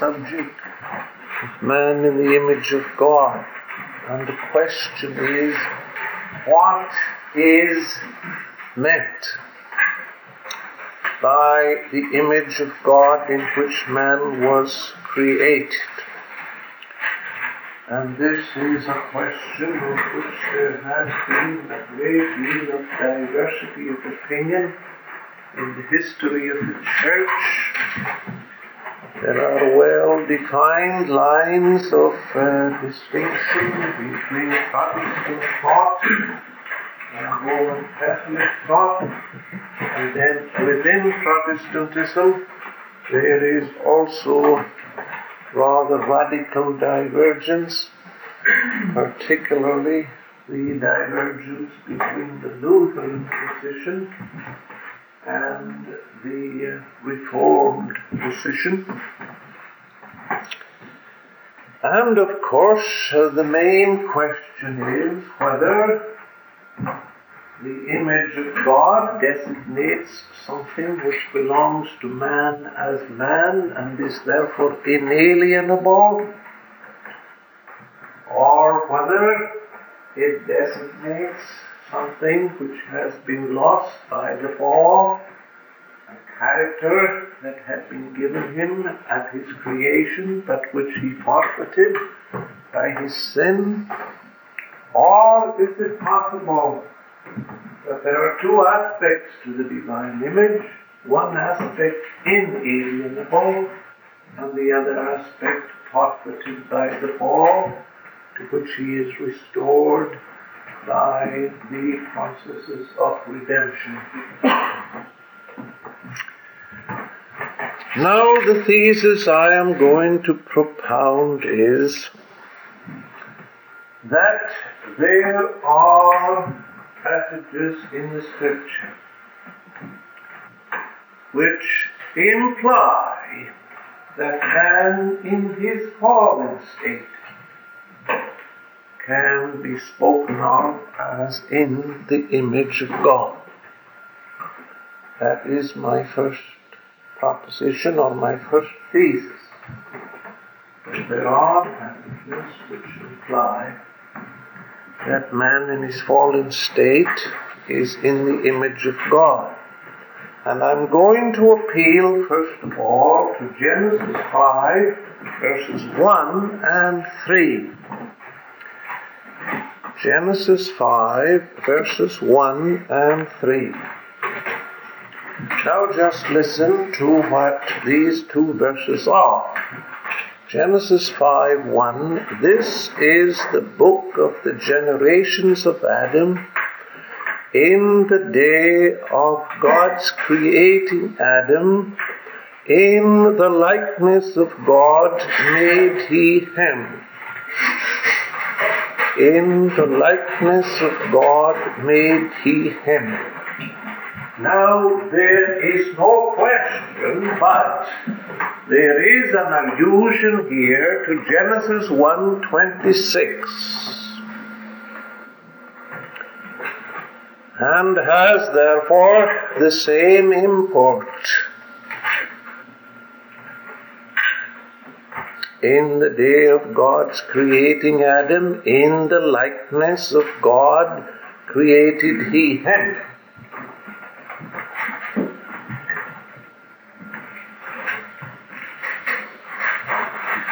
subject of man in the image of God. And the question is, what is meant by the image of God in which man was created? And this is a question on which there has been a great deal of diversity of opinion in the history of the church. There are well defined lines of uh, distinction between Protestant thought and Roman Catholic thought, and then within Protestantism there is also rather radical divergence, particularly the divergence between the Lutheran position and the uh, Reformed position. And of course, uh, the main question is whether the image of God designates something which belongs to man as man and is therefore inalienable, or whether it designates something which has been lost by the fall, character that had been given him at his creation, but which he forfeited by his sin? Or is it possible that there are two aspects to the divine image? One aspect inalienable, and the other aspect forfeited by the fall, to which he is restored by the processes of redemption. Now, the thesis I am going to propound is that there are passages in the Scripture which imply that man in his fallen state can be spoken of as in the image of God. That is my first proposition or my first thesis. But there are passages which imply that man in his fallen state is in the image of God. And I'm going to appeal, first of all, to Genesis 5, verses 1 and 3. Genesis 5, verses 1 and 3. Now just listen to what these two verses are. Genesis 5 1 This is the book of the generations of Adam. In the day of God's creating Adam, in the likeness of God made he him in the likeness of God made he him. Now there is no question, but there is an allusion here to Genesis 1:26. And has therefore the same import. in the day of God's creating Adam, in the likeness of God created he him.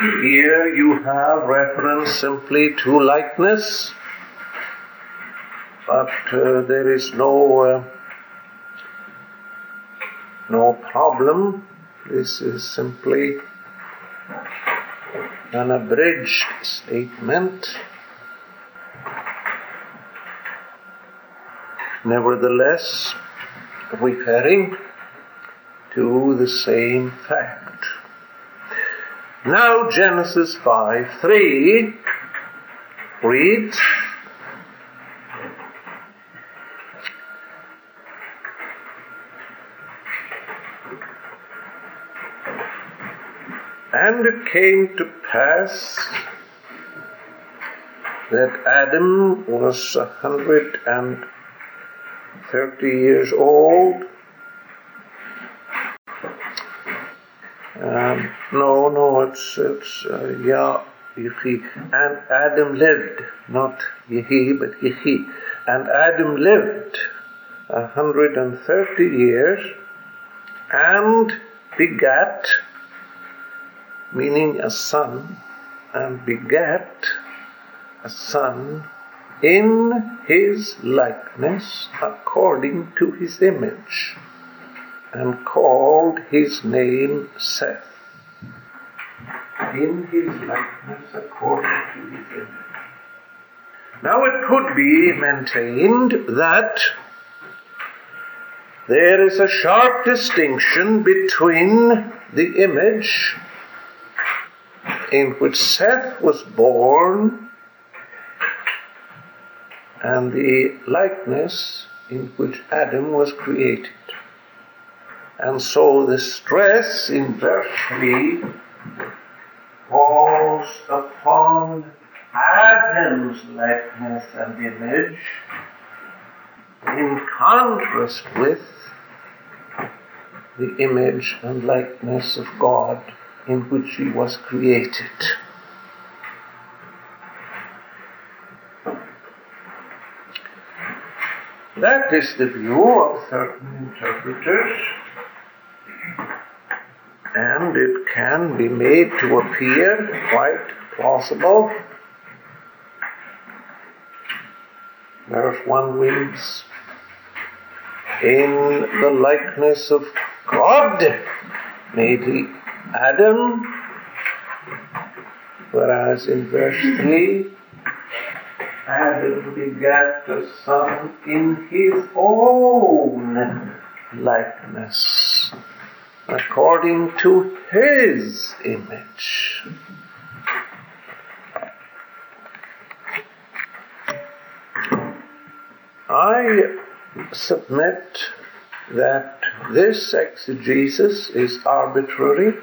Here you have reference simply to likeness, but uh, there is no uh, no problem. This is simply an abridged statement. nevertheless referring to the same fact. Now Genesis 5 3 reads, And it came to pass that Adam was a hundred and thirty years old. No, no, it's it's uh, Yah Yehi. And Adam lived, not Yehi, but Yehi. And Adam lived a hundred and thirty years and begat, meaning a son, and begat a son in his likeness according to his image, and called his name Seth. In his likeness according to his image. Now it could be maintained that there is a sharp distinction between the image in which Seth was born and the likeness in which Adam was created. And so the stress in verse 3 falls upon Adam's likeness and image in contrast with the image and likeness of God in which he was created. That is the view of certain interpreters, and it can be made to appear quite plausible. Verse 1 reads, In the likeness of God made he Adam, whereas in verse 3, Adam begat a son in his own likeness, according to his image. I submit that this exegesis is arbitrary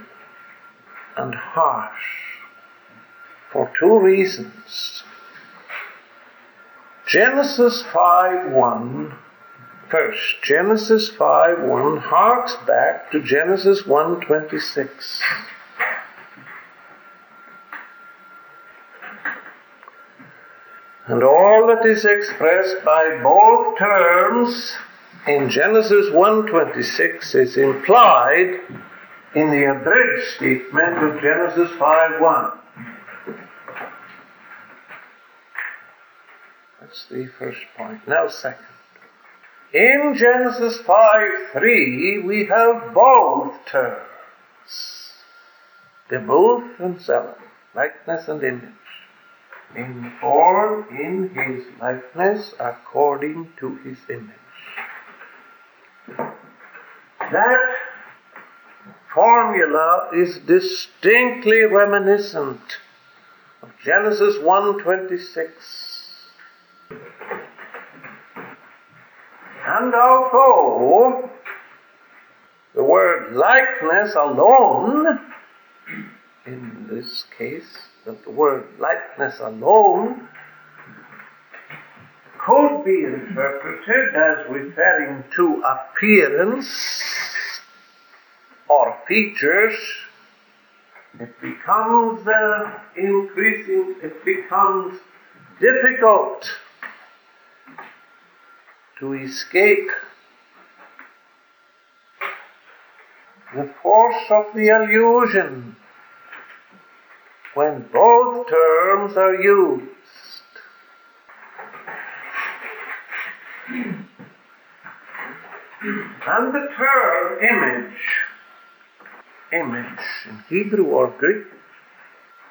and harsh for two reasons. Genesis 5 1 first. Genesis 5 1 harks back to Genesis 1 26. And all that is expressed by both terms in Genesis 1:26 is implied in the abridged statement of Genesis 5:1. That's the first point. Now, second. In Genesis 5 3, we have both terms the both and seven, likeness and image. In form, in his likeness, according to his image. That formula is distinctly reminiscent of Genesis 1:26 And although the word likeness alone, in this case, that the word likeness alone could be interpreted as referring to appearance or features, it becomes uh, increasing, it becomes difficult to escape the force of the illusion when both terms are used. And the term image, image in Hebrew or Greek,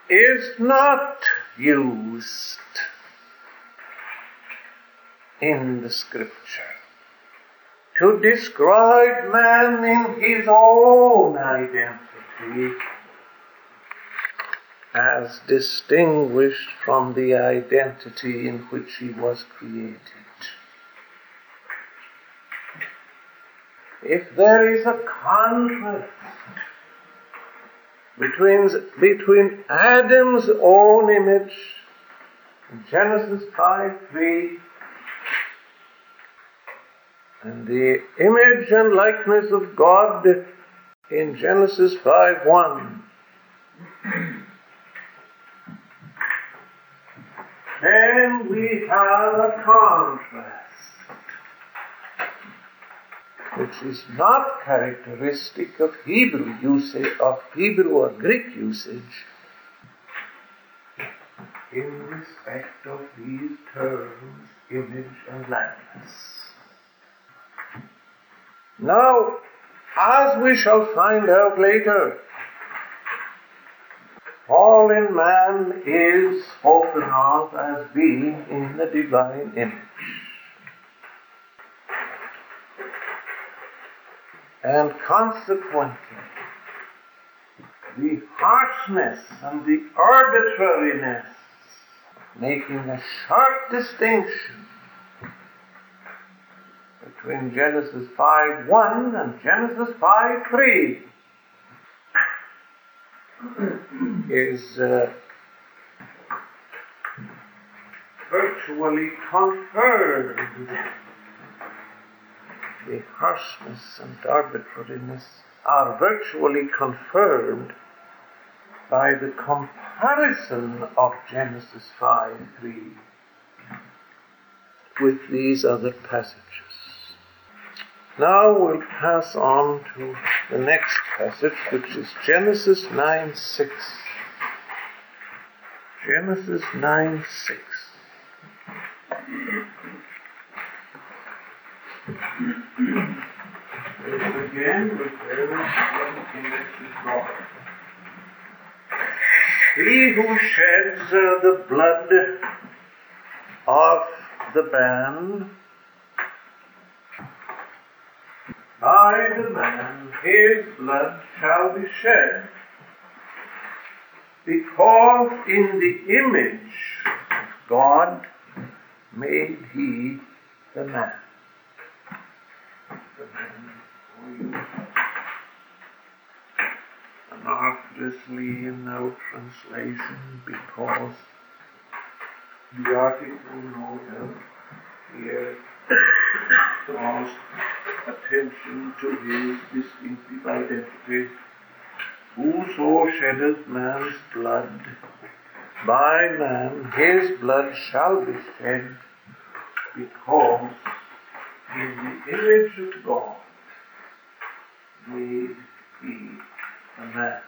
is not used in the scripture. to describe man in his own identity as distinguished from the identity in which he was created. If there is a contrast between, between Adam's own image Genesis 5 3 and the image and likeness of God in Genesis 5 1. then we have a contrast which is not characteristic of Hebrew usage, of Hebrew or Greek usage, in respect of these terms, image and likeness. Now, as we shall find out later, all in man is spoken of as being in the divine image. And consequently, the harshness and the arbitrariness, making a sharp distinction between Genesis 5 1 and Genesis 5 3 is uh, virtually confirmed. The harshness and arbitrariness are virtually confirmed by the comparison of Genesis 5 3 with these other passages. Now we'll pass on to the next passage, which is Genesis 9 6. Genesis 9 6. again with God. He who sheds uh, the blood of the band the man his blood shall be shed, because in the image God made he the man. The man Anonymously in no translation because the article no here draws attention to his distinctive identity. Whoso sheddeth man's blood, by man his blood shall be shed, because in the image of God made he a man.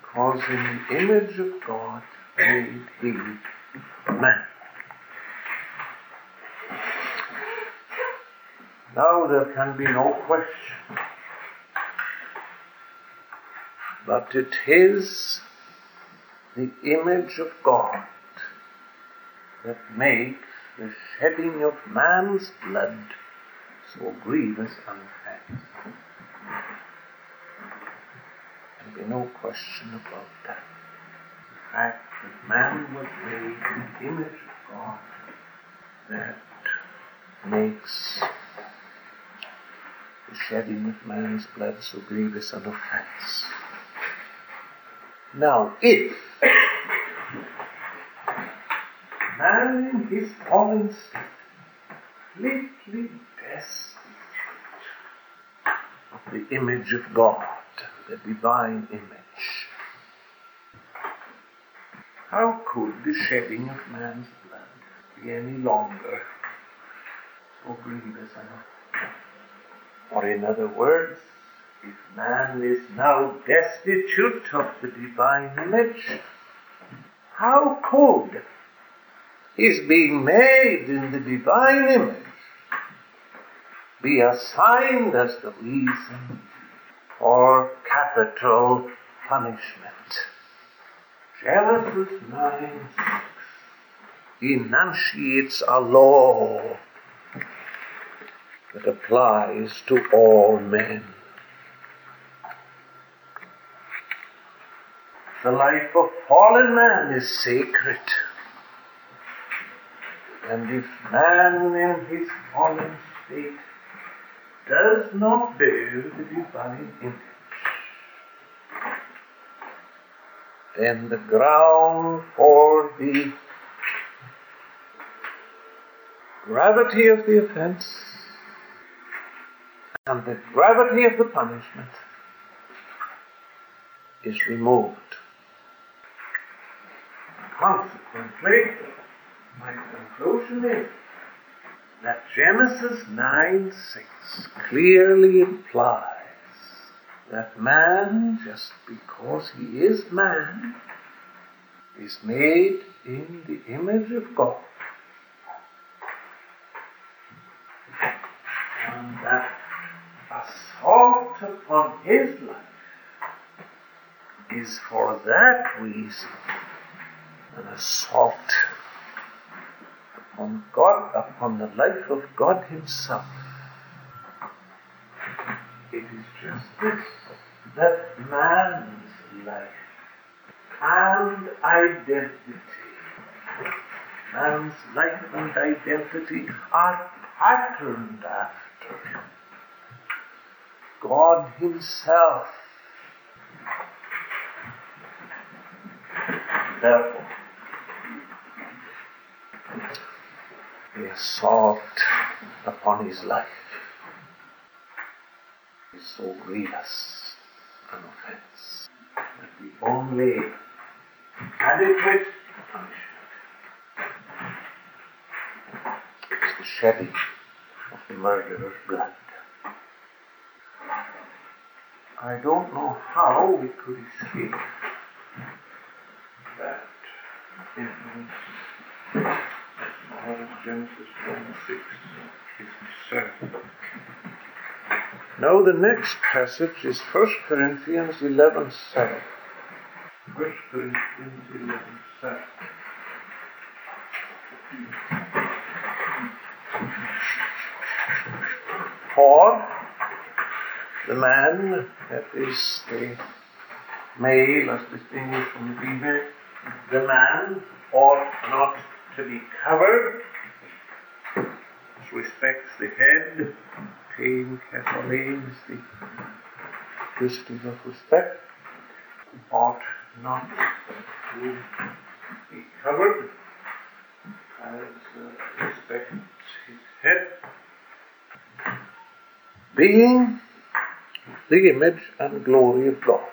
Because in the image of God made he a man. Now there can be no question that it is the image of God that makes the shedding of man's blood so grievous and offense. There can be no question about that. The fact that man was made in the image of God that makes shedding of man's blood so grievous an offense. Now, if man in his fallen state, completely destitute of the image of God, the divine image, how could the shedding of man's blood be any longer so grievous enough? Or in other words, if man is now destitute of the divine image, how could his being made in the divine image be assigned as the reason for capital punishment? Genesis 9 6. enunciates a law that applies to all men. The life of fallen man is sacred. And if man in his fallen state does not bear the divine image, then the ground for the gravity of the offense and the gravity of the punishment is removed. Consequently, my conclusion is that Genesis 9 6 clearly implies that man, just because he is man, is made in the image of God. And that assault upon his life is for that reason an assault upon God, upon the life of God Himself. It is just this that man's life and identity, man's life and identity are patterned after God Himself. Therefore, the assault upon his life is so grievous an offense that the only adequate punishment is the shedding of the murderer's blood. I don't know how we could escape that influence. Genesis 1 6 is concerned. Now the next passage is 1 Corinthians 11 7. 1 Corinthians 11 7. For the man, that is the male as distinguished from the female, the man ought not to be covered as respects the head. Pain, Kathleen is the distance of respect. Ought not to be covered as uh, respects his head. Being the image and glory of God.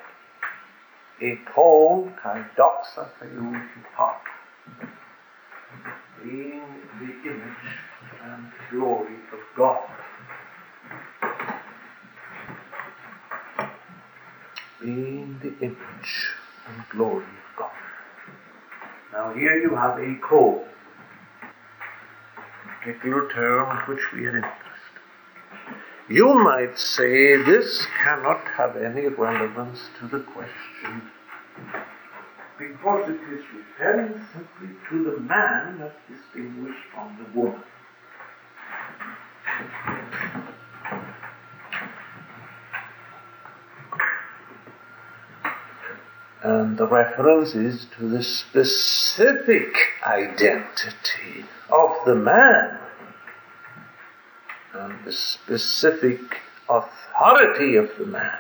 A cone kai doxa part being the image and glory of God. Being the image and glory of God. Now here you have a a particular term which we are interested. You might say this cannot have any relevance to the question because it is referring simply to the man as distinguished from the woman. And the reference is to the specific identity of the man and the specific authority of the man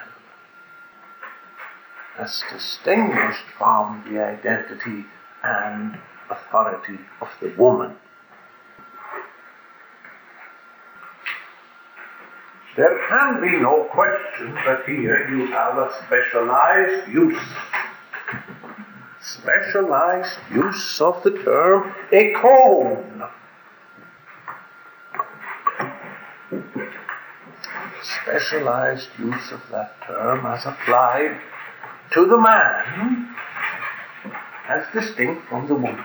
as distinguished from the identity and authority of the woman. There can be no question that here you have a specialized use. Specialized use of the term eikon. Specialized use of that term as applied to the man as distinct from the woman.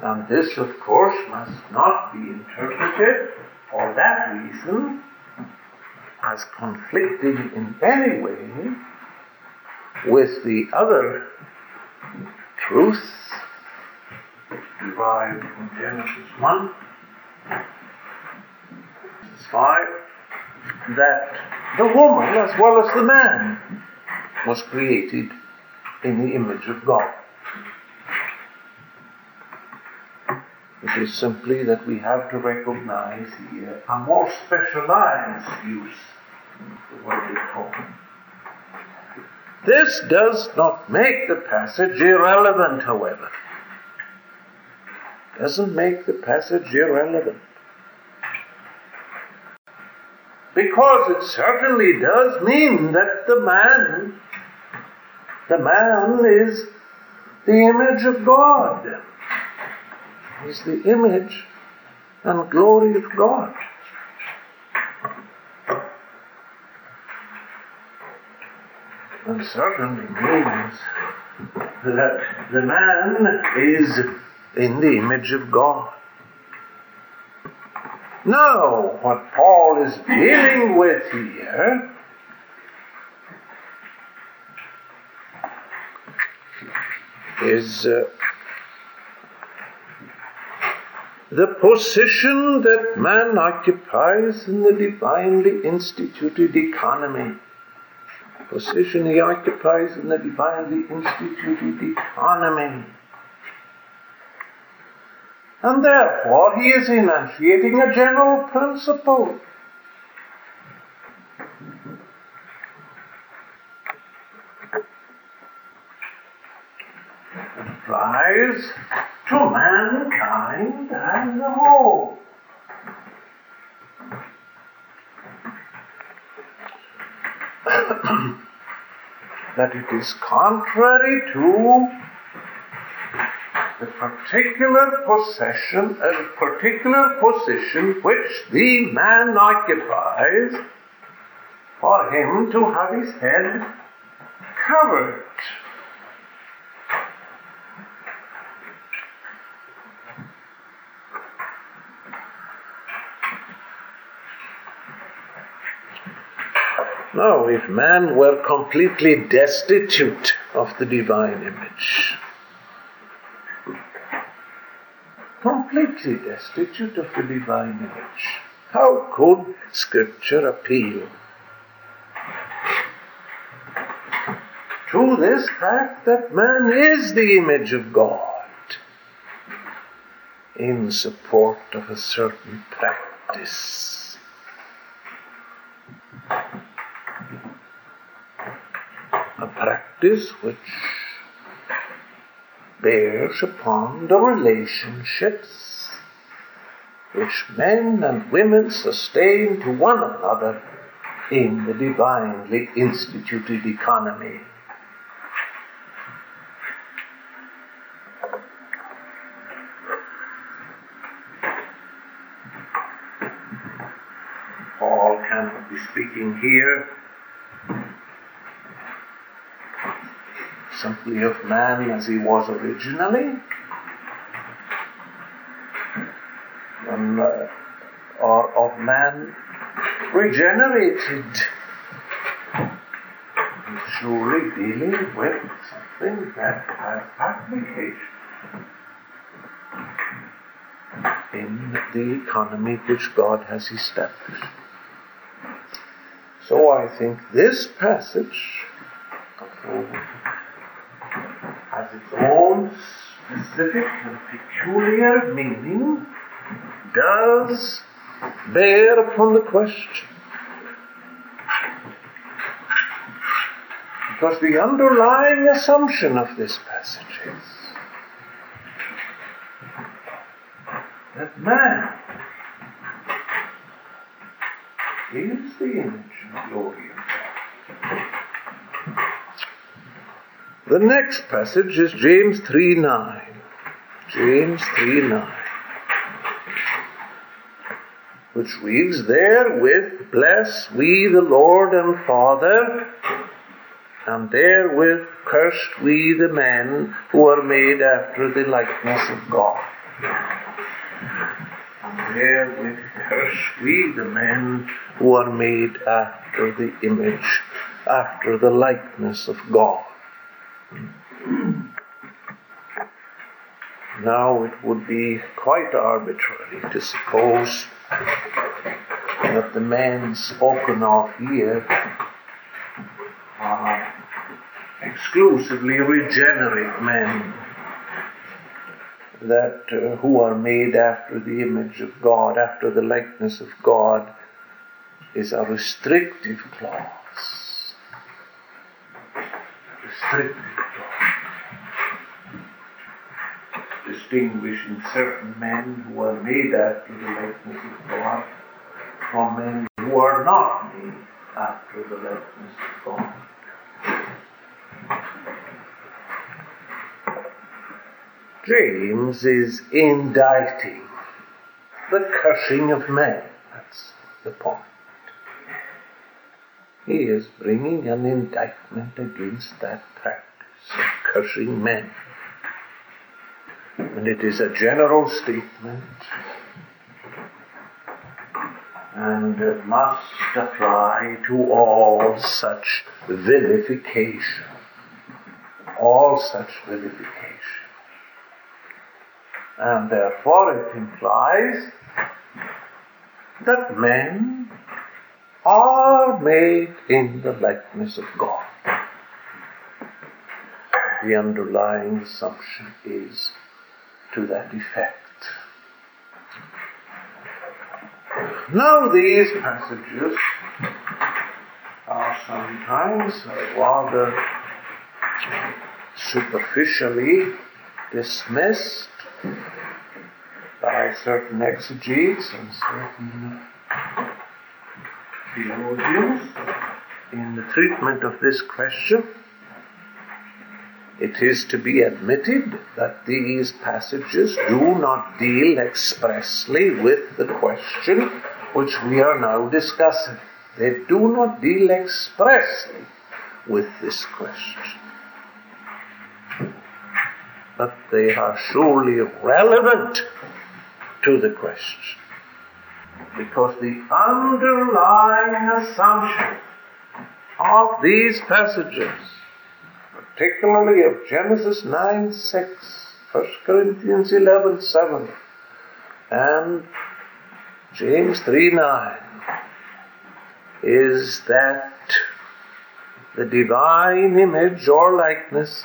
And this, of course, must not be interpreted for that reason as conflicting in any way with the other truths derived from Genesis 1, 5, that the woman as well as the man was created in the image of God. It is simply that we have to recognize here a more specialized use of the word atonement. This does not make the passage irrelevant, however. Doesn't make the passage irrelevant. Because it certainly does mean that the man, the man is the image of God. Is the image and glory of God. And certainly means that the man is in the image of God. Now, what Paul is dealing with here is uh, the position that man occupies in the divinely instituted economy. Position he occupies in the divinely instituted economy. And therefore, he is enunciating a general principle. Applies to mankind as a whole. that it is contrary to the particular possession, a particular position which the man occupies, for him to have his head covered. Now, if man were completely destitute of the divine image, completely destitute of the divine image. How could Scripture appeal to this fact that man is the image of God in support of a certain practice? A practice which bears upon the relationships which men and women sustain to one another in the divinely instituted economy. Paul cannot be speaking here of man as he was originally, and, uh, or of man regenerated. Surely dealing with something that has application in the economy which God has established. So I think this passage, has its own specific and peculiar meaning, does bear upon the question. Because the underlying assumption of this passage is that man is the image of glory of God. The next passage is James 3 9. James 3 9. Which reads, Therewith bless we the Lord and Father, and therewith cursed we the men who are made after the likeness of God. And therewith curse we the men who are made after the image, after the likeness of God. Now it would be quite arbitrary to suppose that the men spoken of here are exclusively regenerate men that uh, who are made after the image of God, after the likeness of God, is a restrictive clause. Restrictive distinguishing certain men who are made after the likeness of God from men who are not made after the likeness of God. James is indicting the cursing of men. That's the point. He is bringing an indictment against that practice of cursing men. And it is a general statement and it must apply to all such vilification. All such vilification. And therefore it implies that men are made in the likeness of God. The underlying assumption is to that effect. Now, these passages are sometimes uh, rather superficially dismissed by certain exegetes and certain theologians in the treatment of this question. It is to be admitted that these passages do not deal expressly with the question which we are now discussing. They do not deal expressly with this question. But they are surely relevant to the question. Because the underlying assumption of these passages particularly of Genesis 9 6, 1 Corinthians 11 7, and James 3 9, is that the divine image or likeness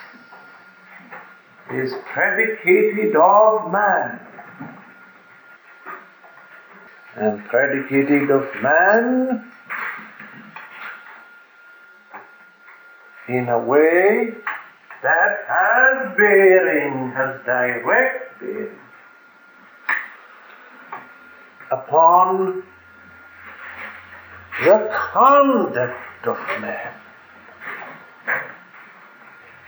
is predicated of man. And predicated of man in a way that has bearing, has direct bearing upon the conduct of man.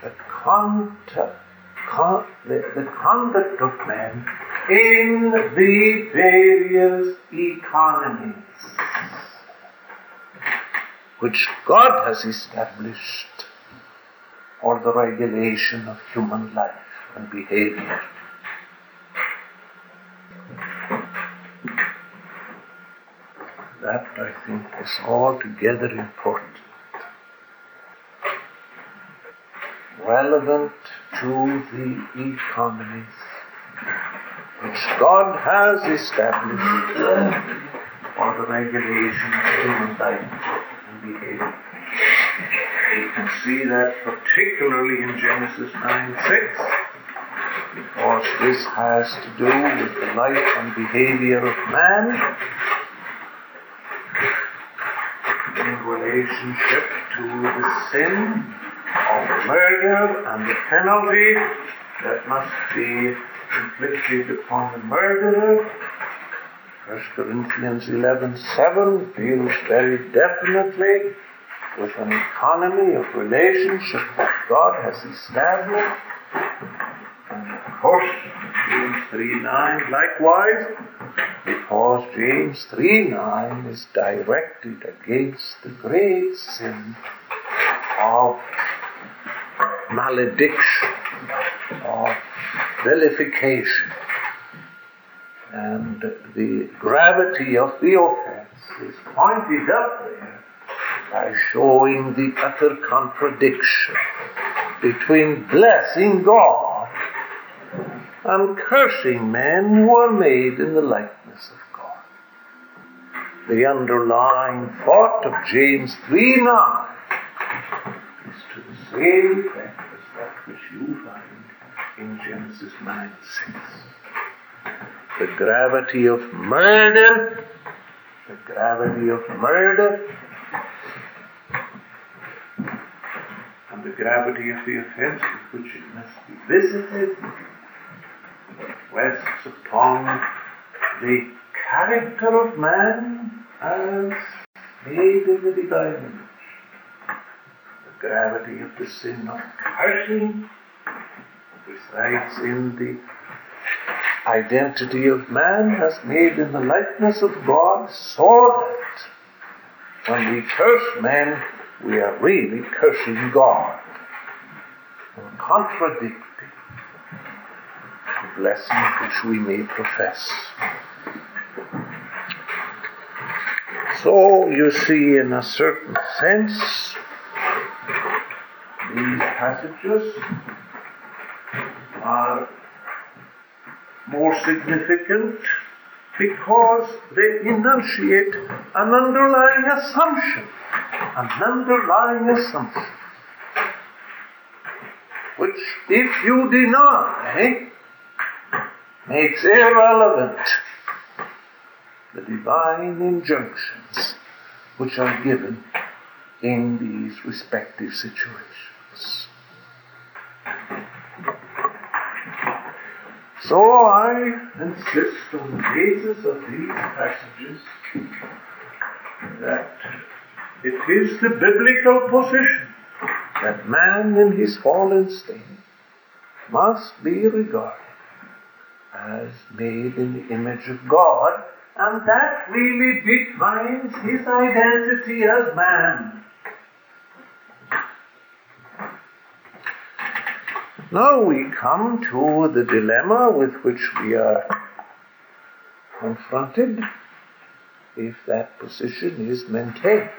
The, conduct, con, the, the conduct of man in the various economies which God has established for the regulation of human life and behavior. That, I think, is altogether important. Relevant to the economies God has established for the regulation of human life and behavior. You can see that particularly in Genesis 9 6, because this has to do with the life and behavior of man in relationship to the sin of murder and the penalty that must be inflicted upon the murderer. 1 Corinthians 11 7 deals very definitely with an economy of relationship that God has established. And of course, James 3 9 likewise, because James 3 9 is directed against the great sin of malediction, vilification. And the gravity of the offense is pointed up there by showing the utter contradiction between blessing God and cursing men who are made in the likeness of God. The underlying thought of James 3 9 is to the same effect as that which you find Genesis 9 6. The gravity of murder, the gravity of murder, and the gravity of the offense with which it must be visited rests upon the character of man as made in the divine image. The gravity of the sin of cursing resides in the identity of man as made in the likeness of God, so that when we curse men, we are really cursing God and contradicting the blessing which we may profess. So you see, in a certain sense, these passages are more significant because they enunciate an underlying assumption, an underlying assumption, which if you deny, makes irrelevant the divine injunctions which are given in these respective situations. So I insist on the basis of these passages that it is the biblical position that man in his fallen state must be regarded as made in the image of God, and that really defines his identity as man. Now we come to the dilemma with which we are confronted if that position is maintained.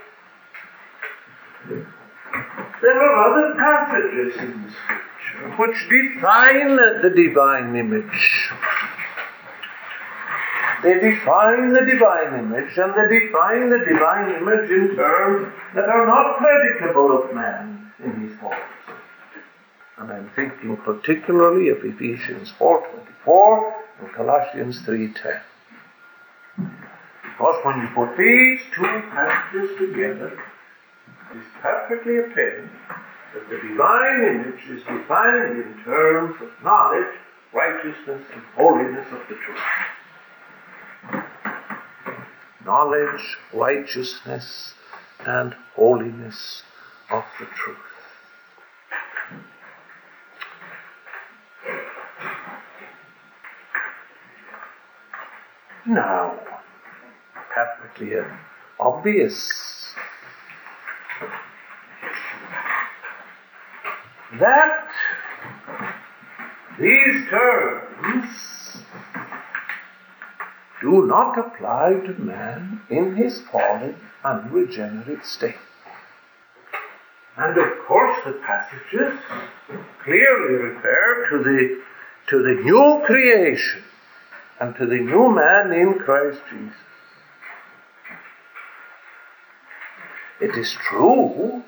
There are other passages in the Scripture which define the divine image. They define the divine image and they define the divine image in terms that are not predicable of man in his faults. And I'm thinking particularly of Ephesians 4.24 and Colossians 3.10. Because when you put these two passages together, it's perfectly apparent that the divine image is defined in terms of knowledge, righteousness, and holiness of the truth. Knowledge, righteousness, and holiness of the truth. Now, perfectly obvious that these terms do not apply to man in his fallen, unregenerate state. And of course, the passages clearly refer to the, to the new creation and to the new man in Christ Jesus. It is true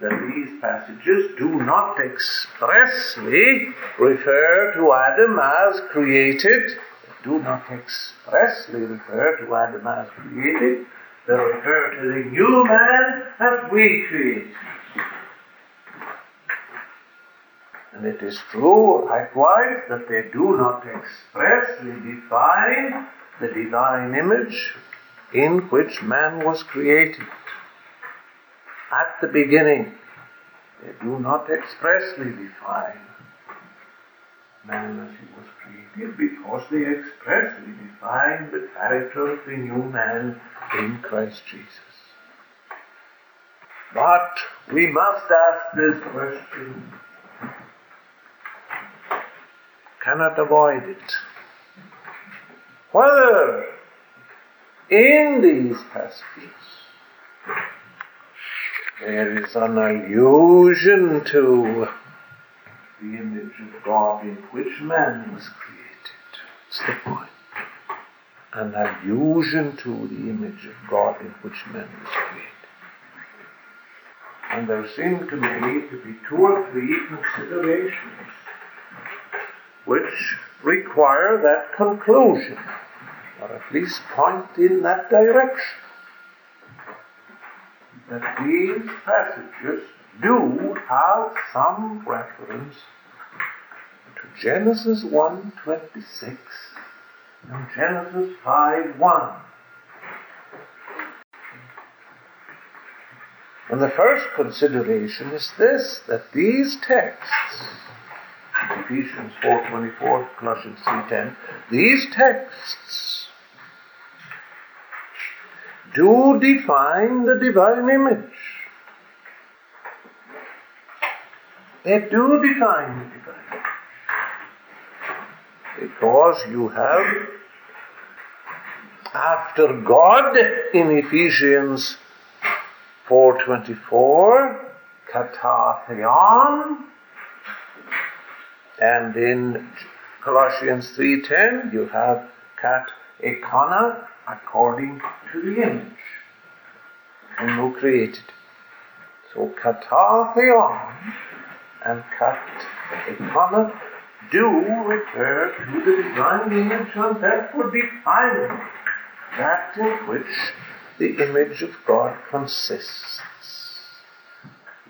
that these passages do not expressly refer to Adam as created, do not expressly refer to Adam as created, they refer to the new man as we created. And it is true, likewise, that they do not expressly define the divine image in which man was created. At the beginning, they do not expressly define man as he was created because they expressly define the character of the new man in Christ Jesus. But we must ask this question cannot avoid it. Whether in these passages there is an allusion to the image of God in which man was created. That's the point. An allusion to the image of God in which man was created. And there seem to me to be two or three considerations which require that conclusion, or at least point in that direction. That these passages do have some reference to Genesis 1:26 and Genesis 5:1. And the first consideration is this that these texts, Ephesians 4.24, Colossians 3.10, these texts do define the divine image. They do define the divine image. Because you have, after God in Ephesians 424, katatheon, and in Colossians 3.10 you have kat eikona, according to the image, and who created. So katatheon and kat eikona do refer to the divine image and therefore define that in which the image of God consists.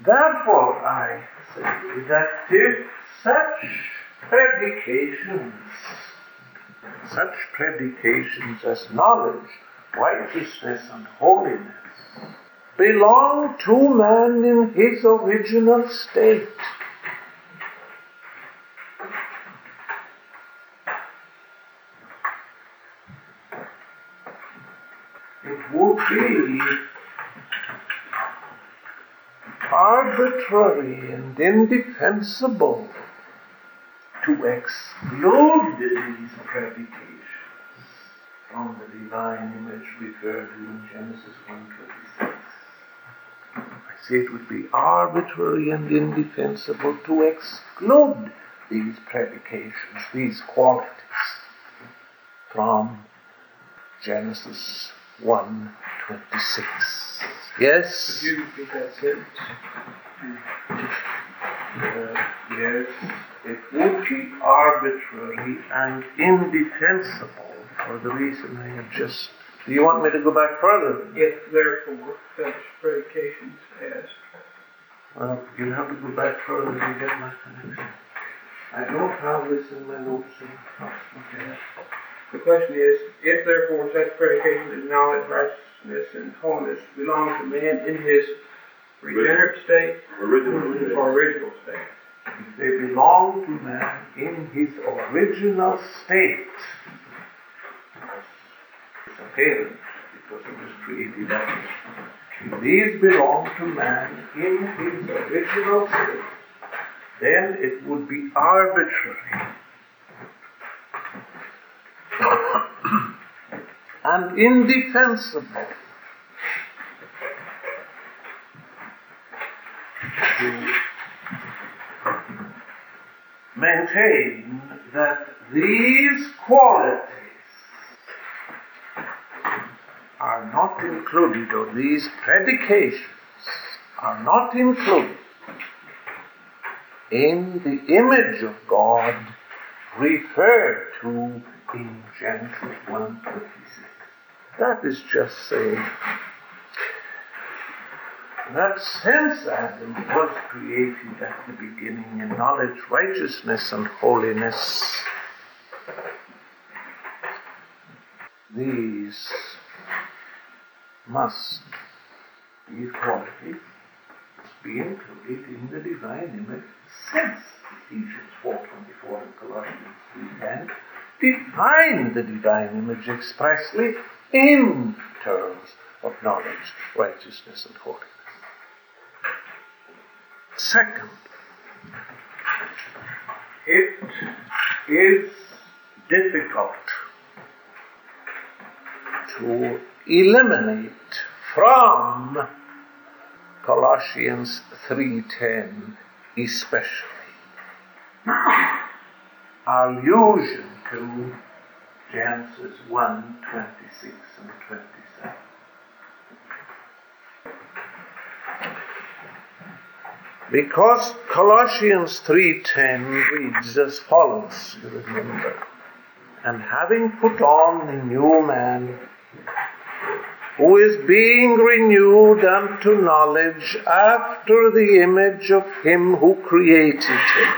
Therefore, I say that if such predications, such predications as knowledge, righteousness, and holiness, belong to man in his original state, It would be arbitrary and indefensible to exclude these predications from the divine image referred to in Genesis 1.26. I say it would be arbitrary and indefensible to exclude these predications, these qualities from Genesis 1 26. Yes? Uh, yes, it would be arbitrary and indefensible for the reason I have just. Do you want me to go back further? If therefore such predications as. Well, you'll have to go back further to get my connection. I don't have this in my notes. Okay. The question is, if therefore such predications as knowledge, righteousness, and holiness belong to man in his regenerate state original or original state. They belong to man in his original state. It's apparent because it was created after. If these belong to man in his original state, then it would be arbitrary and indefensible to maintain that these qualities are not included, or these predications are not included in the image of God referred to in Genesis 1:26. That is just saying that since Adam was created at the beginning in knowledge, righteousness, and holiness, these must, these qualities, be included in the divine image since Ephesians 4.24 and Colossians 3.10 define the divine image expressly in terms of knowledge, righteousness, and holiness. Second, it is difficult to eliminate from Colossians 3:10 especially allusion to Genesis 1 26 and 27. Because Colossians 3:10 reads as follows, you remember. And having put on the new man, who is being renewed unto knowledge after the image of him who created him.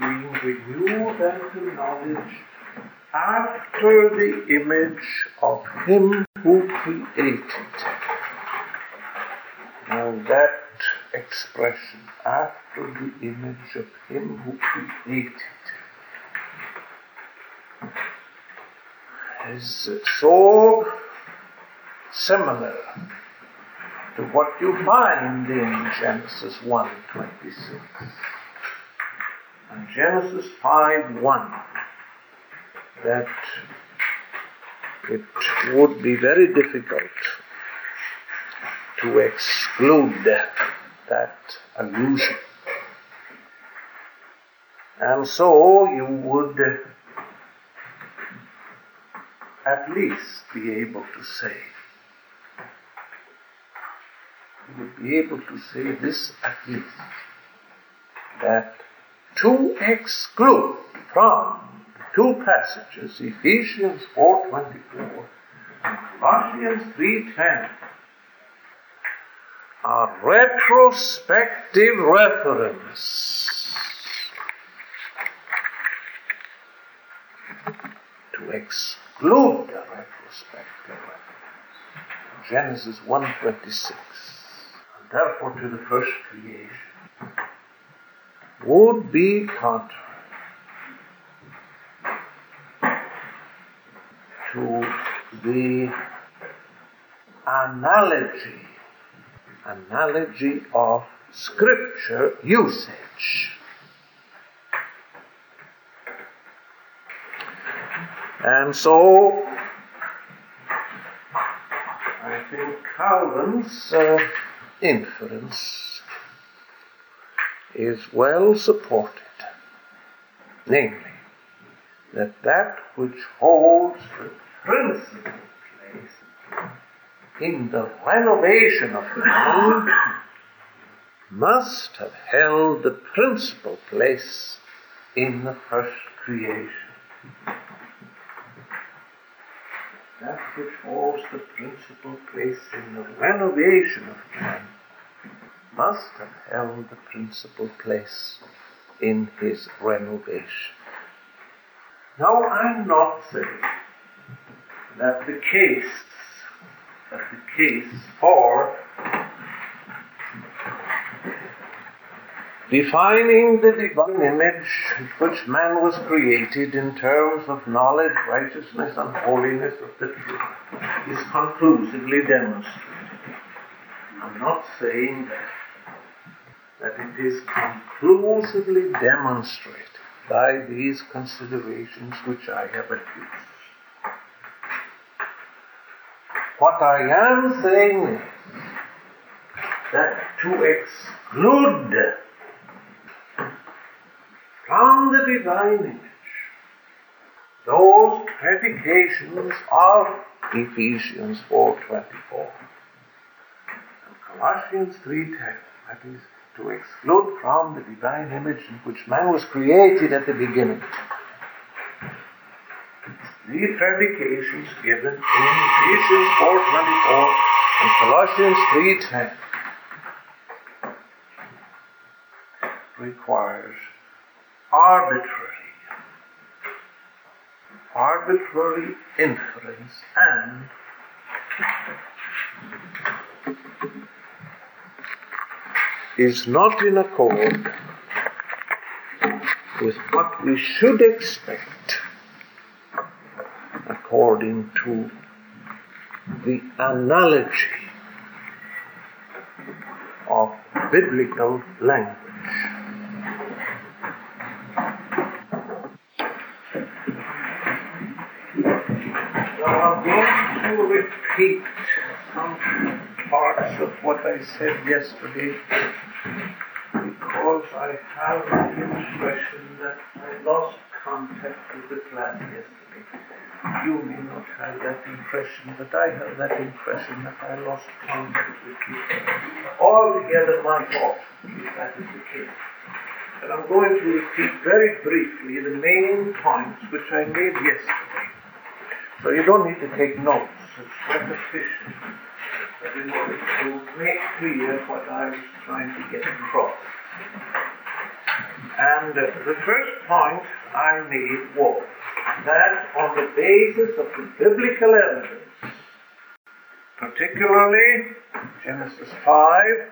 Being renewed unto knowledge after the image of him who created him. That expression, after the image of him who created is so similar to what you find in Genesis 1:26 and Genesis 5:1 that it would be very difficult to exclude that allusion. And so you would at least be able to say, you would be able to say this at least, that to exclude from two passages, Ephesians 4.24 and Colossians 3.10, a retrospective reference. To exclude a retrospective reference. Genesis 1.26 and therefore to the first creation. Would be contrary. To the analogy analogy of scripture usage. And so, I think Calvin's uh, inference is well supported, namely, that that which holds the principal place in the renovation of man must have held the principal place in the first creation. That which holds the principal place in the renovation of man must have held the principal place in his renovation. Now, I'm not saying that the case the case for defining the divine image in which man was created in terms of knowledge, righteousness, and holiness of the truth is conclusively demonstrated. I'm not saying that, that it is conclusively demonstrated by these considerations which I have adduced. What I am saying is that to exclude from the divine image those predications of Ephesians 4.24 and Colossians 3.10, that is, to exclude from the divine image in which man was created at the beginning the predications given in Ephesians 4.24 and Colossians 3.10 requires arbitrary, arbitrary inference and is not in accord with what we should expect according to the analogy of biblical language. Now I'm going to repeat some parts of what I said yesterday because I have the impression that I lost contact with the class yesterday. You may not have that impression, but I have that impression that I lost contact with you. Altogether my fault, if that is the case. And I'm going to repeat very briefly the main points which I made yesterday. So you don't need to take notes. It's repetition. But in order to make clear what I was trying to get across. And the first point I made was that on the basis of the biblical evidence, particularly Genesis 5,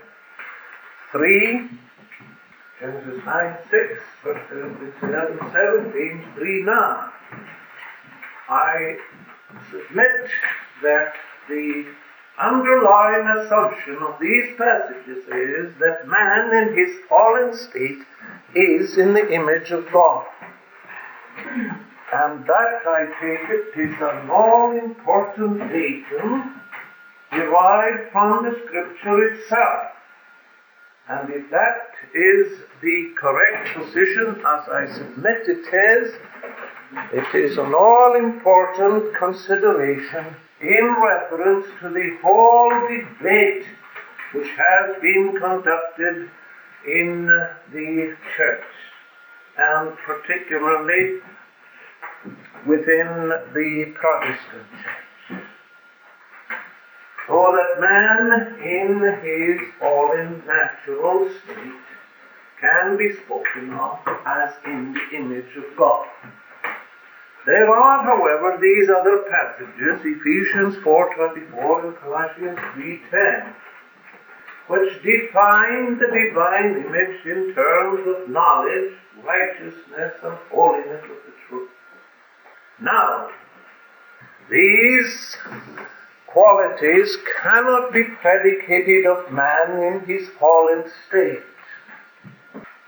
3, Genesis 9, 6, 1 Corinthians 11, 7, James 3, 9, I submit that the underlying assumption of these passages is that man in his fallen state is in the image of God. And that, I take it, is an all important datum derived from the Scripture itself. And if that is the correct position, as I submit it is, it is an all important consideration in reference to the whole debate which has been conducted in the church, and particularly within the Protestant church. So that man in his fallen natural state can be spoken of as in the image of God. There are, however, these other passages, Ephesians 4.24 and Colossians 3.10, which define the divine image in terms of knowledge, righteousness, and holiness of the truth. Now, these qualities cannot be predicated of man in his fallen state.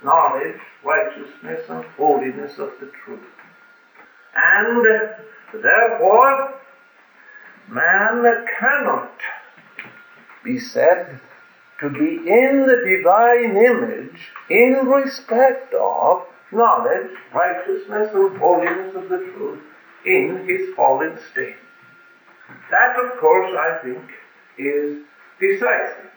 Knowledge, righteousness, and holiness of the truth. And therefore, man cannot be said to be in the divine image in respect of knowledge, righteousness, and holiness of the truth in his fallen state. That, of course, I think, is decisive.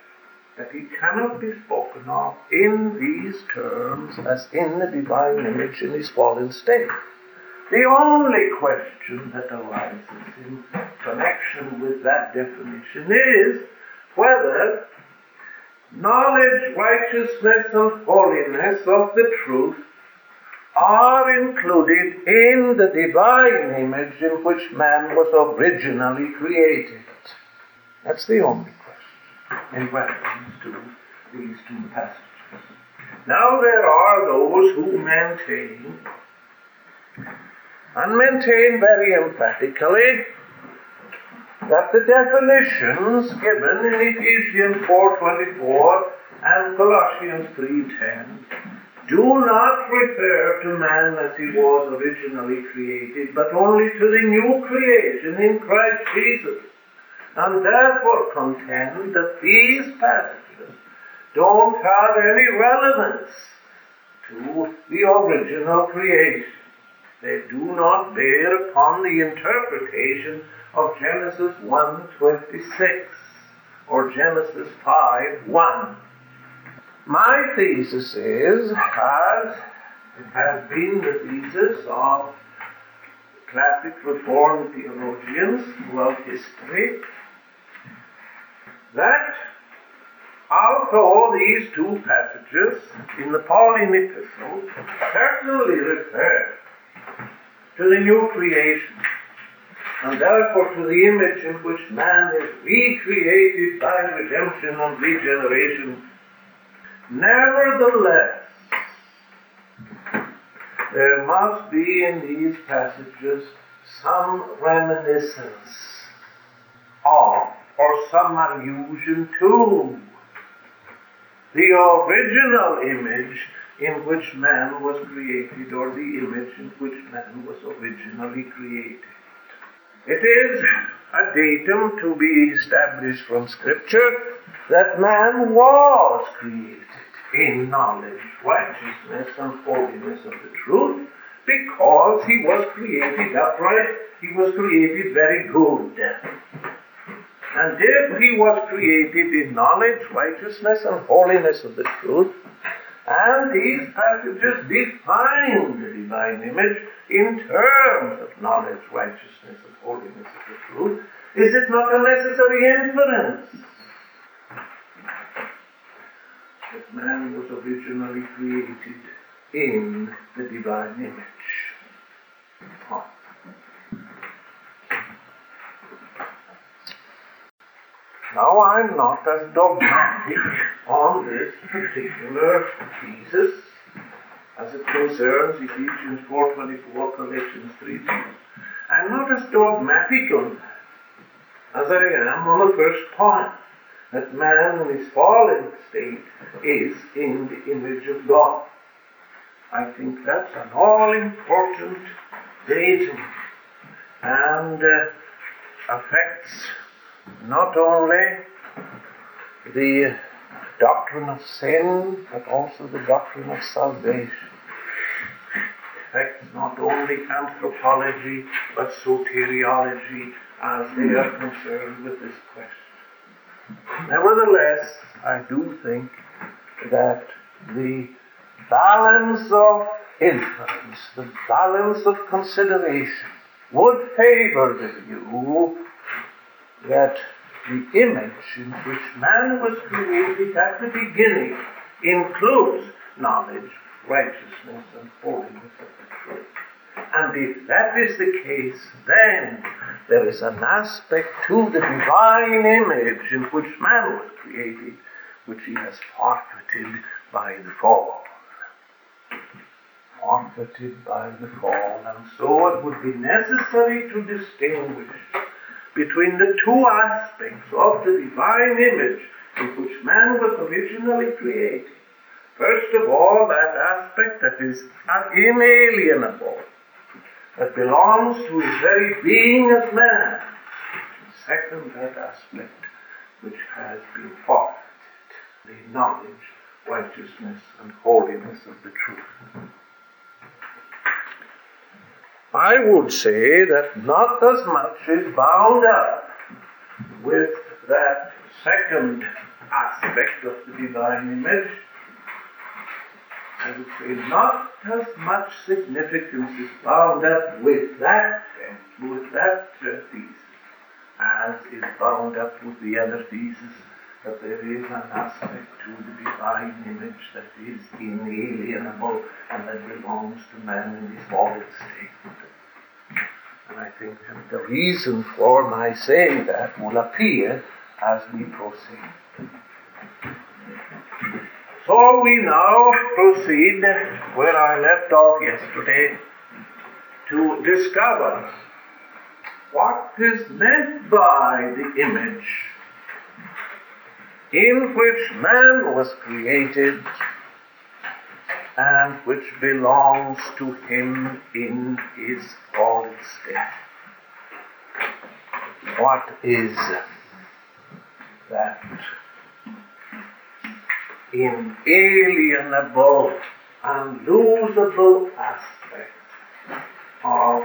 That he cannot be spoken of in these terms as in the divine image in his fallen state. The only question that arises in connection with that definition is whether knowledge, righteousness, and holiness of the truth are included in the divine image in which man was originally created. That's the only question in reference to these two passages. Now there are those who maintain and maintain very emphatically that the definitions given in Ephesians 4.24 and Colossians 3.10 do not refer to man as he was originally created, but only to the new creation in Christ Jesus, and therefore contend that these passages don't have any relevance to the original creation. They do not bear upon the interpretation of Genesis 1:26 or Genesis 5:1. My thesis is, as it has been the thesis of classic Reformed theologians throughout history, that although these two passages in the Pauline epistle certainly refer to the new creation, and therefore to the image in which man is recreated by redemption and regeneration. Nevertheless, there must be in these passages some reminiscence of, or some allusion to, the original image in which man was created, or the image in which man was originally created. It is a datum to be established from Scripture that man was created in knowledge, righteousness, and holiness of the truth because he was created upright, he was created very good. And if he was created in knowledge, righteousness, and holiness of the truth, and these passages define the divine image in terms of knowledge, righteousness, and holiness of the truth, is it not a necessary inference that man was originally created in the divine image? Now I'm not as dogmatic on this particular thesis as it concerns Ephesians 4.24, Colossians 3.2. I'm not as dogmatic on that as I am on the first point, that man in his fallen state is in the image of God. I think that's an all-important datum and uh, affects not only the doctrine of sin, but also the doctrine of salvation. Affects not only anthropology, but soteriology as they are concerned with this question. Nevertheless, I do think that the balance of influence, the balance of consideration would favor the view that the image in which man was created at the beginning includes knowledge, righteousness, and holiness of the truth. And if that is the case, then there is an aspect to the divine image in which man was created which he has forfeited by the fall. Forfeited by the fall. And so it would be necessary to distinguish between the two aspects of the divine image in which man was originally created. First of all, that aspect that is inalienable, that belongs to his very being as man. Second, that aspect which has been forfeited, the knowledge, righteousness, and holiness of the truth. I would say that not as much is bound up with that second aspect of the divine image. I would say not as much significance is bound up with that with that uh, thesis as is bound up with the other thesis that there is an aspect to the divine image that is inalienable and that belongs to man in his fallen state. And I think that the reason for my saying that will appear as we proceed. So we now proceed where I left off yesterday to discover what is meant by the image in which man was created and which belongs to him in his fallen state. What is that inalienable and losable aspect of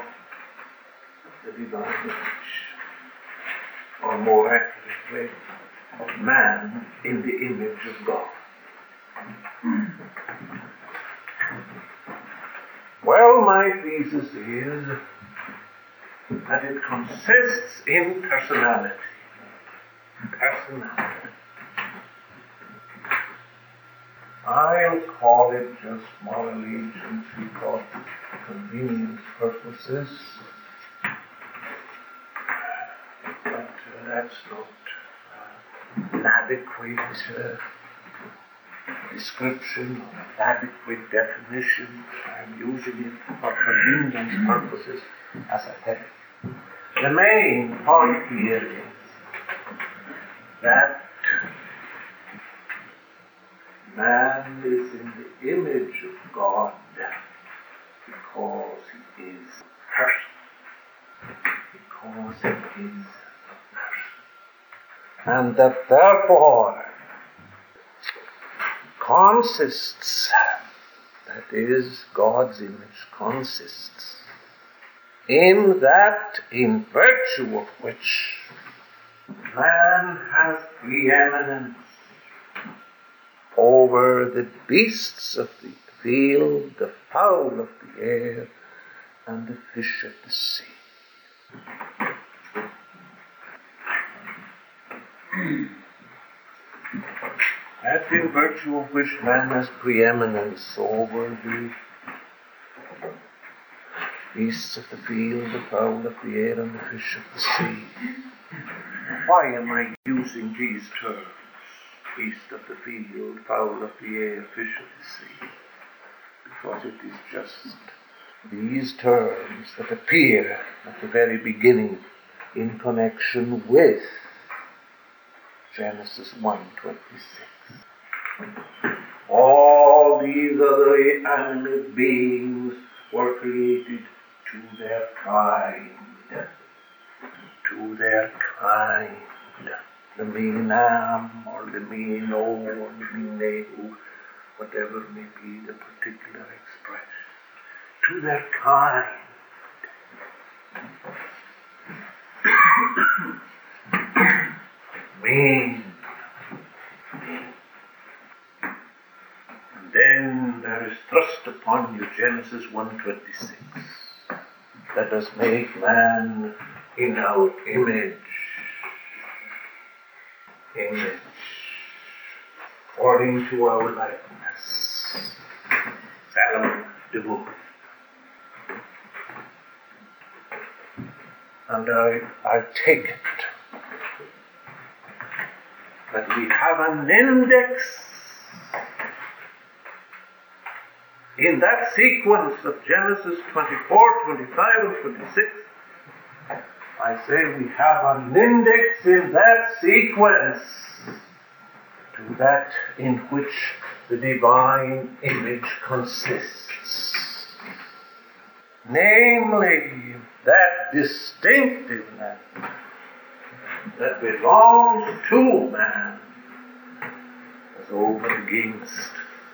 the divine image? Or more accurately, of man in the image of God. Well, my thesis is that it consists in personality. Personality. I'll call it just moral agency for convenience purposes, but uh, that's not an uh, description, an adequate definition. I'm using it for convenience purposes as a head. The main point here is that man is in the image of God because he is person, because he is and that therefore consists, that is, God's image consists, in that in virtue of which man has preeminence over the beasts of the field, the fowl of the air, and the fish of the sea. That in virtue of which man has preeminence over the beasts of the field, the fowl of the air, and the fish of the sea. Why am I using these terms? Beast of the field, fowl of the air, fish of the sea. Because it is just these terms that appear at the very beginning in connection with Genesis 1:26. All these other animate beings were created to their kind, to their kind. The Minam or the Mino or the Minehu, whatever may be the particular expression, to their kind. mean. And then there is thrust upon you Genesis 1.26. Let us make man in our image. Image. According to our likeness. Salam book. And I, I take it that we have an index in that sequence of Genesis 24, 25, and 26. I say we have an index in that sequence to that in which the divine image consists. Namely, that distinctiveness that belongs to man as over against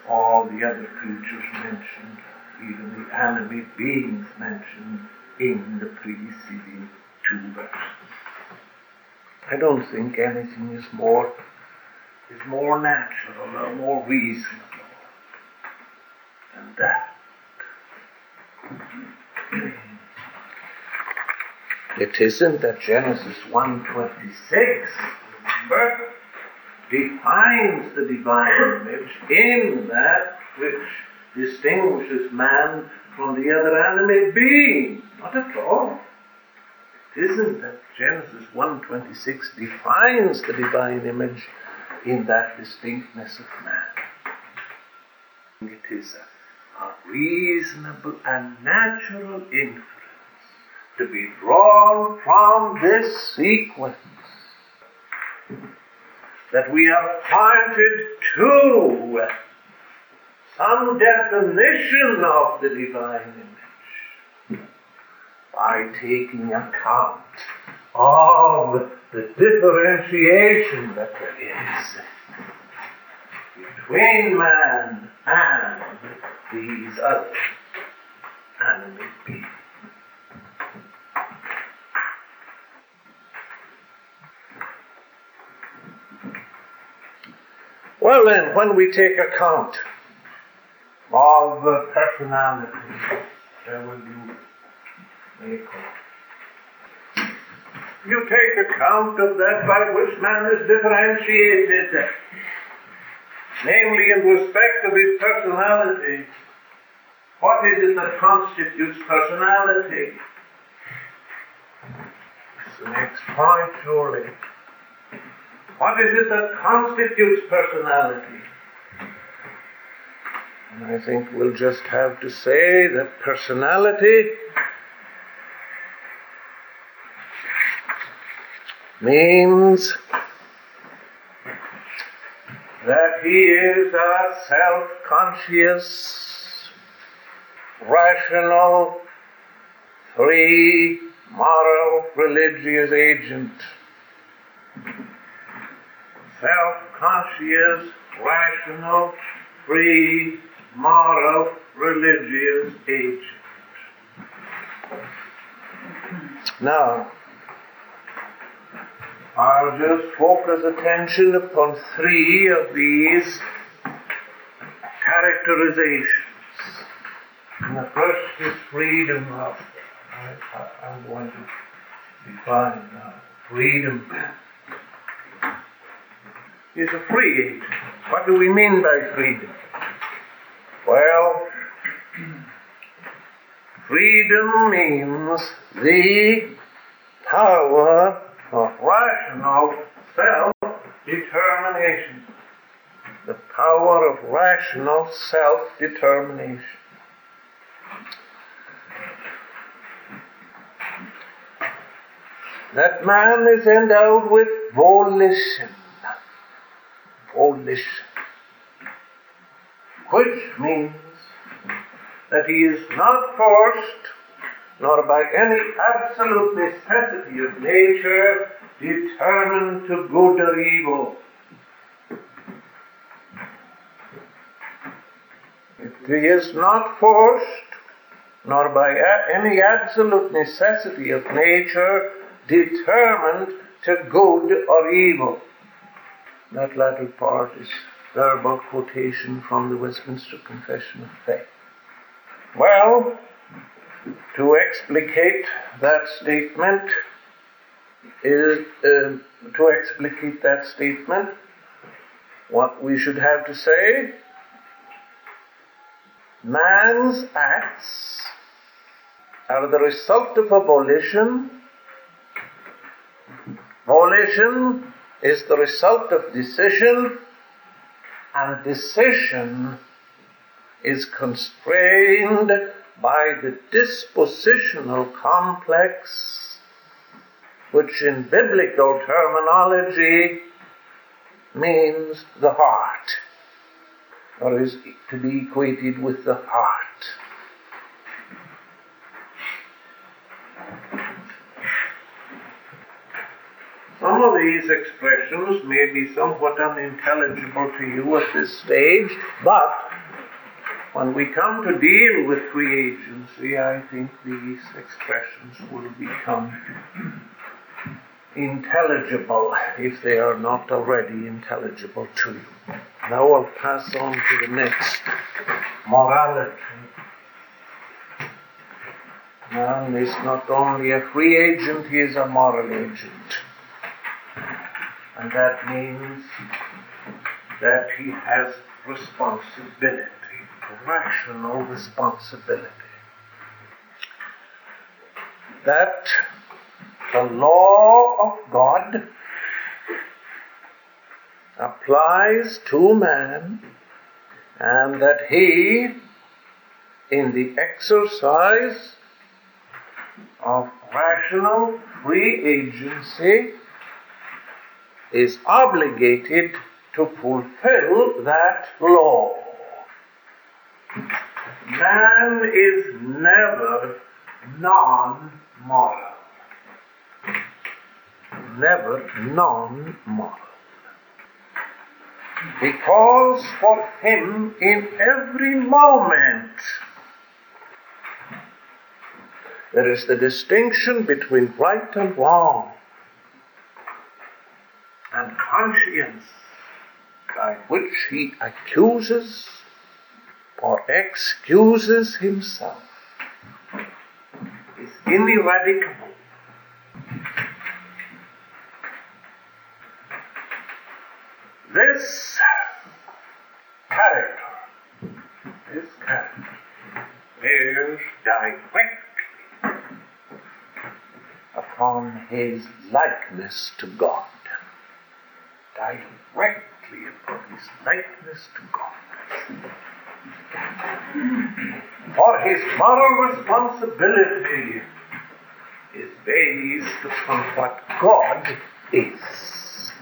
all the other creatures mentioned, even the animate beings mentioned in the preceding two verses. I don't think anything is more is more natural or more reasonable than that. It isn't that Genesis 1.26, remember, defines the divine image in that which distinguishes man from the other animate beings. Not at all. It isn't that Genesis 1.26 defines the divine image in that distinctness of man. It is a, a reasonable and natural inference to be drawn from this sequence that we are pointed to some definition of the divine image by taking account of the differentiation that there is between man and these other animate beings. Well, then, when we take account of the personality, call you take account of that by which man is differentiated, namely in respect of his personality. What is it that constitutes personality? It's the next point, surely. What is it that constitutes personality? And I think we'll just have to say that personality means that he is a self conscious, rational, free, moral, religious agent self-conscious, rational, free moral religious agent. Now, I'll just focus attention upon three of these characterizations. And the first is freedom of, I, am going to define now. Freedom is a free agent. What do we mean by freedom? Well, freedom means the power of rational self-determination. The power of rational self-determination. That man is endowed with volition. Volition which means that he is not forced, nor by any absolute necessity of nature, determined to good or evil. He is not forced, nor by any absolute necessity of nature, determined to good or evil. That latter part is verbal quotation from the Westminster Confession of Faith. Well, to explicate that statement is uh, to explicate that statement, what we should have to say man's acts are the result of a volition. Volition is the result of decision and decision is constrained by the dispositional complex, which in biblical terminology means the heart, or is to be equated with the heart. Some of these expressions may be somewhat unintelligible to you at this stage, but when we come to deal with free agency, I think these expressions will become intelligible if they are not already intelligible to you. Now I'll pass on to the next morality. Man is not only a free agent, he is a moral agent. And that means that he has responsibility, rational responsibility. That the law of God applies to man and that he, in the exercise of rational free agency, is obligated to fulfill that law. Man is never non moral. Never non moral. Because for him, in every moment, there is the distinction between right and wrong and conscience. By which he accuses or excuses himself. Is ineradicable. This character, this character bears directly upon his likeness to God directly upon his likeness to God. For his moral responsibility is based upon what God is.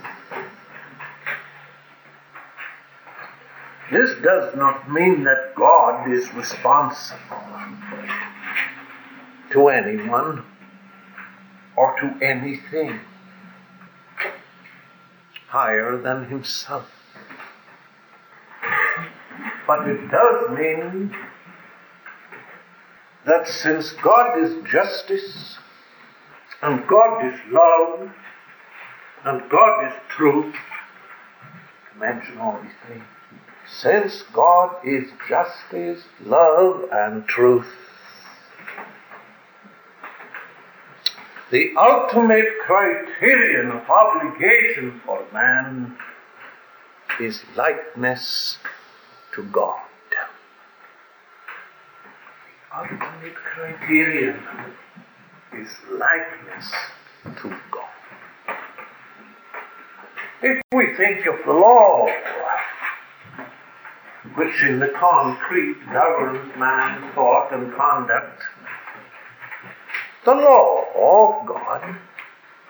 This does not mean that God is responsible to anyone or to anything higher than himself. But it does mean that since God is justice, and God is love, and God is truth, mention all these things. Since God is justice, love, and truth, the ultimate criterion of obligation for man is likeness to God. The ultimate criterion is likeness to God. If we think of the law, which in the concrete governs man's thought and conduct, the law of God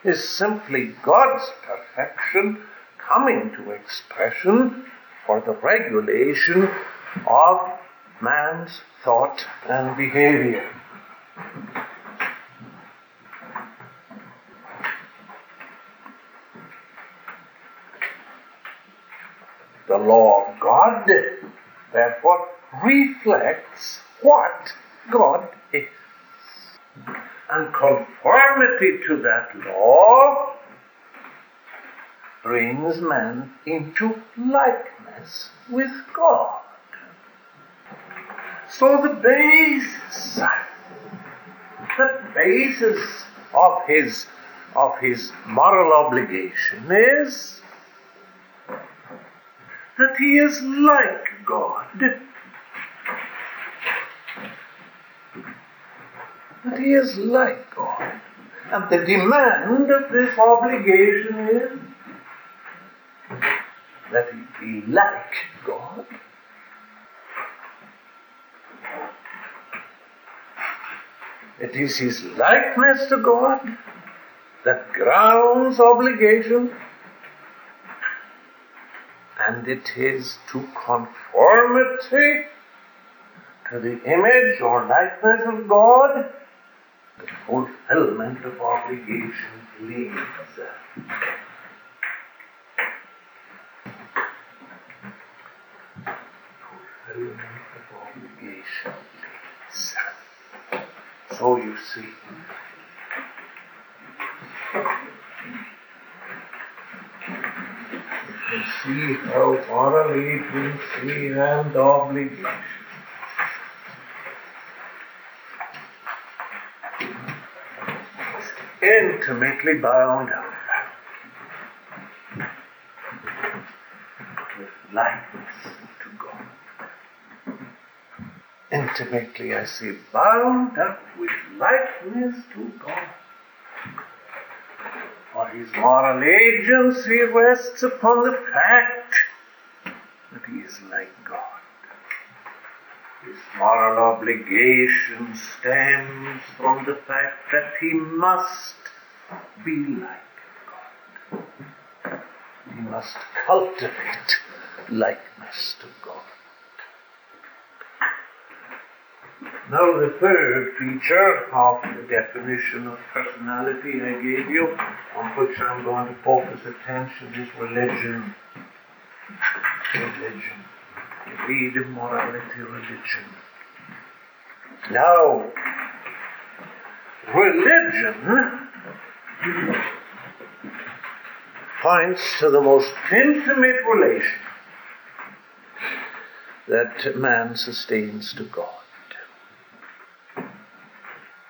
is simply God's perfection coming to expression for the regulation of man's thought and behavior. The law of God, therefore, reflects what God is. And conformity to that law brings man into likeness with God. So the basis, the basis of his of his moral obligation is that he is like God. That he is like God. And the demand of this obligation is that he be like God. It is his likeness to God that grounds obligation and it is to conformity to the image or likeness of God fulfillment of obligation leads. Fulfillment of obligation leads. So you see, you see how moral agency and obligation intimately bound with likeness to God. Intimately, I say, bound up with likeness to God. For his moral agency rests upon the fact that he is like God. His moral obligation stems from the fact that he must be like God. We must cultivate likeness to God. Now, the third feature of the definition of personality I gave you, on which I'm going to focus attention, is religion. Religion. Read morality, religion. Now, religion points to the most intimate relation that man sustains to God.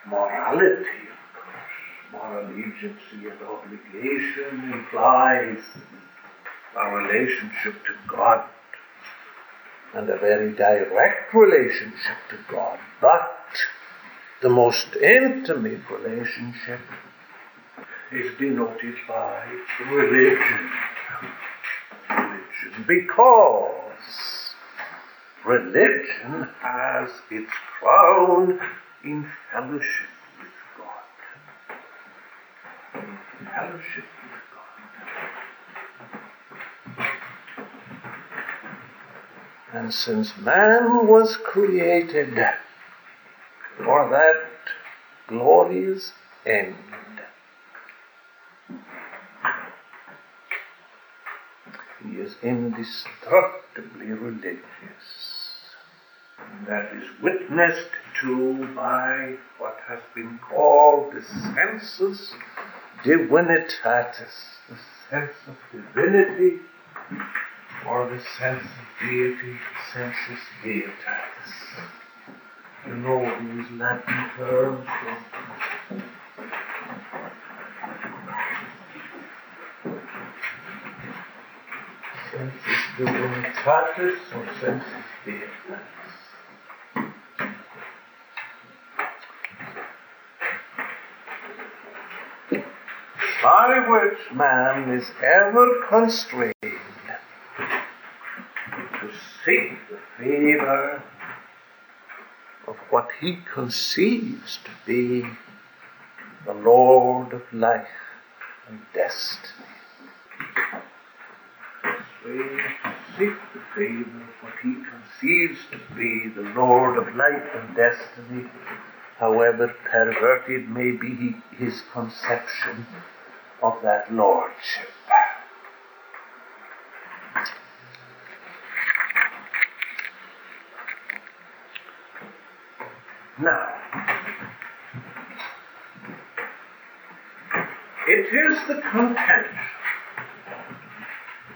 Morality, of course, moral agency and obligation implies a relationship to God and a very direct relationship to God. But the most intimate relationship is denoted by religion. Religion. Because religion has its crown in fellowship with God. In fellowship with God. And since man was created for that glorious end, he is indestructibly religious. And that is witnessed to by what has been called the sensus divinitatis, the sense of divinity, or the sense of deity, sensus deitatis. You know these Latin terms. Or sensus deitatis. by which man is ever constrained to seek the favor of what he conceives to be the Lord of life and destiny. To seek the favor of what he conceives to be the Lord of life and destiny, however perverted may be his conception of that lordship. Now, it is the contention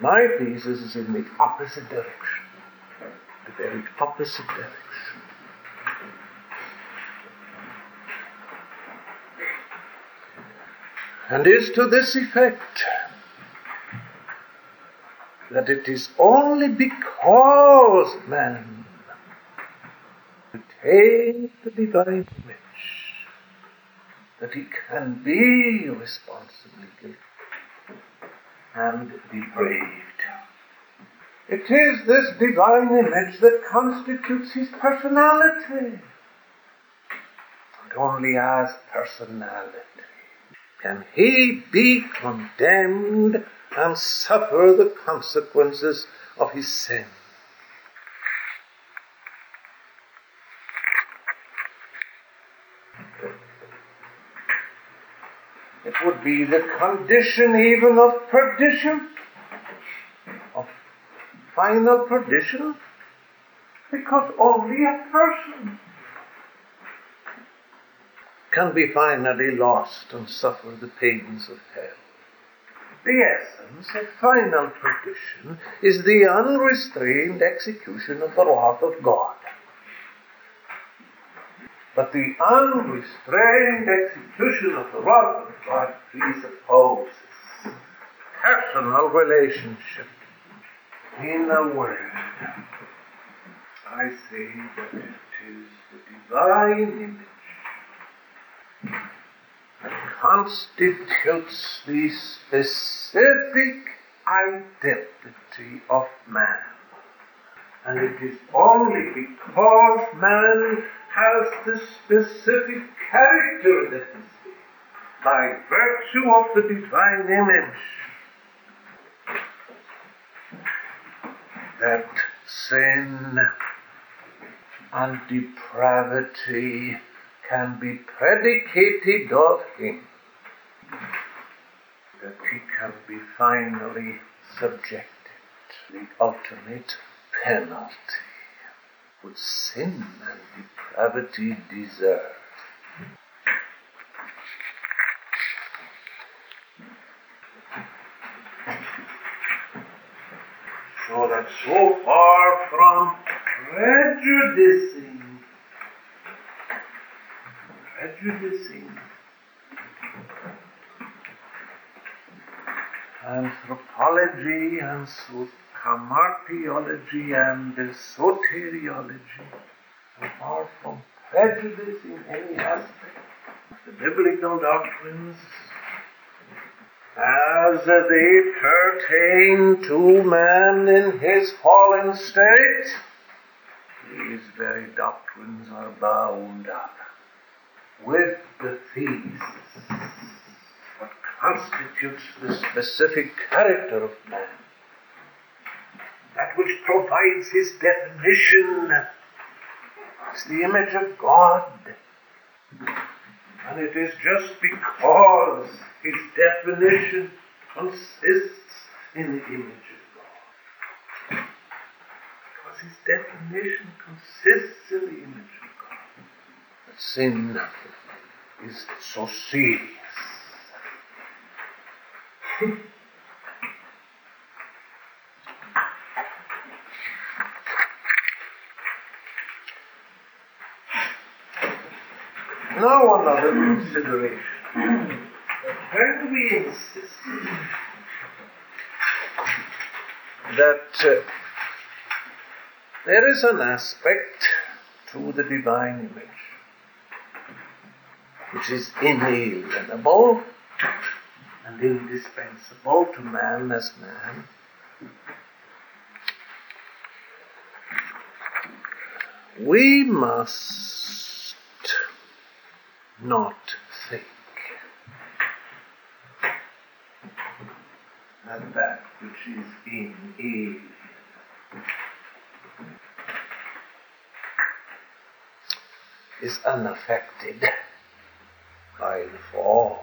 My thesis is in the opposite direction. The very opposite direction. And is to this effect that it is only because man attains the divine image that he can be responsibly guilty and depraved. It is this divine image that constitutes his personality. And only as personality can he be condemned and suffer the consequences of his sin. It be the condition even of perdition, of final perdition, because only a person can be finally lost and suffer the pains of hell. The essence of final perdition is the unrestrained execution of the wrath of God. But the unrestrained execution of the wrath of God presupposes personal relationship. In a word, I say that it is the divine image that constitutes the specific identity of man. And it is only because man has the specific character that is by virtue of the divine image that sin and depravity can be predicated of him, that he can be finally subjected to the ultimate penalty which sin and depravity deserve. So far from prejudicing, prejudicing anthropology and so hamartiology and soteriology apart from prejudice in any aspect. Of the biblical doctrines as they pertain to man in his fallen state, these very doctrines are bound up with the thesis, what constitutes the specific character of man, that which provides his definition is the image of God. And it is just because his definition consists in the image of God. Because his definition consists in the image of God. That sin is so serious. now another consideration. When we insist that uh, there is an aspect to the divine image which is inalienable and indispensable to man as man. We must not think And that which is inalienable is unaffected by the fall.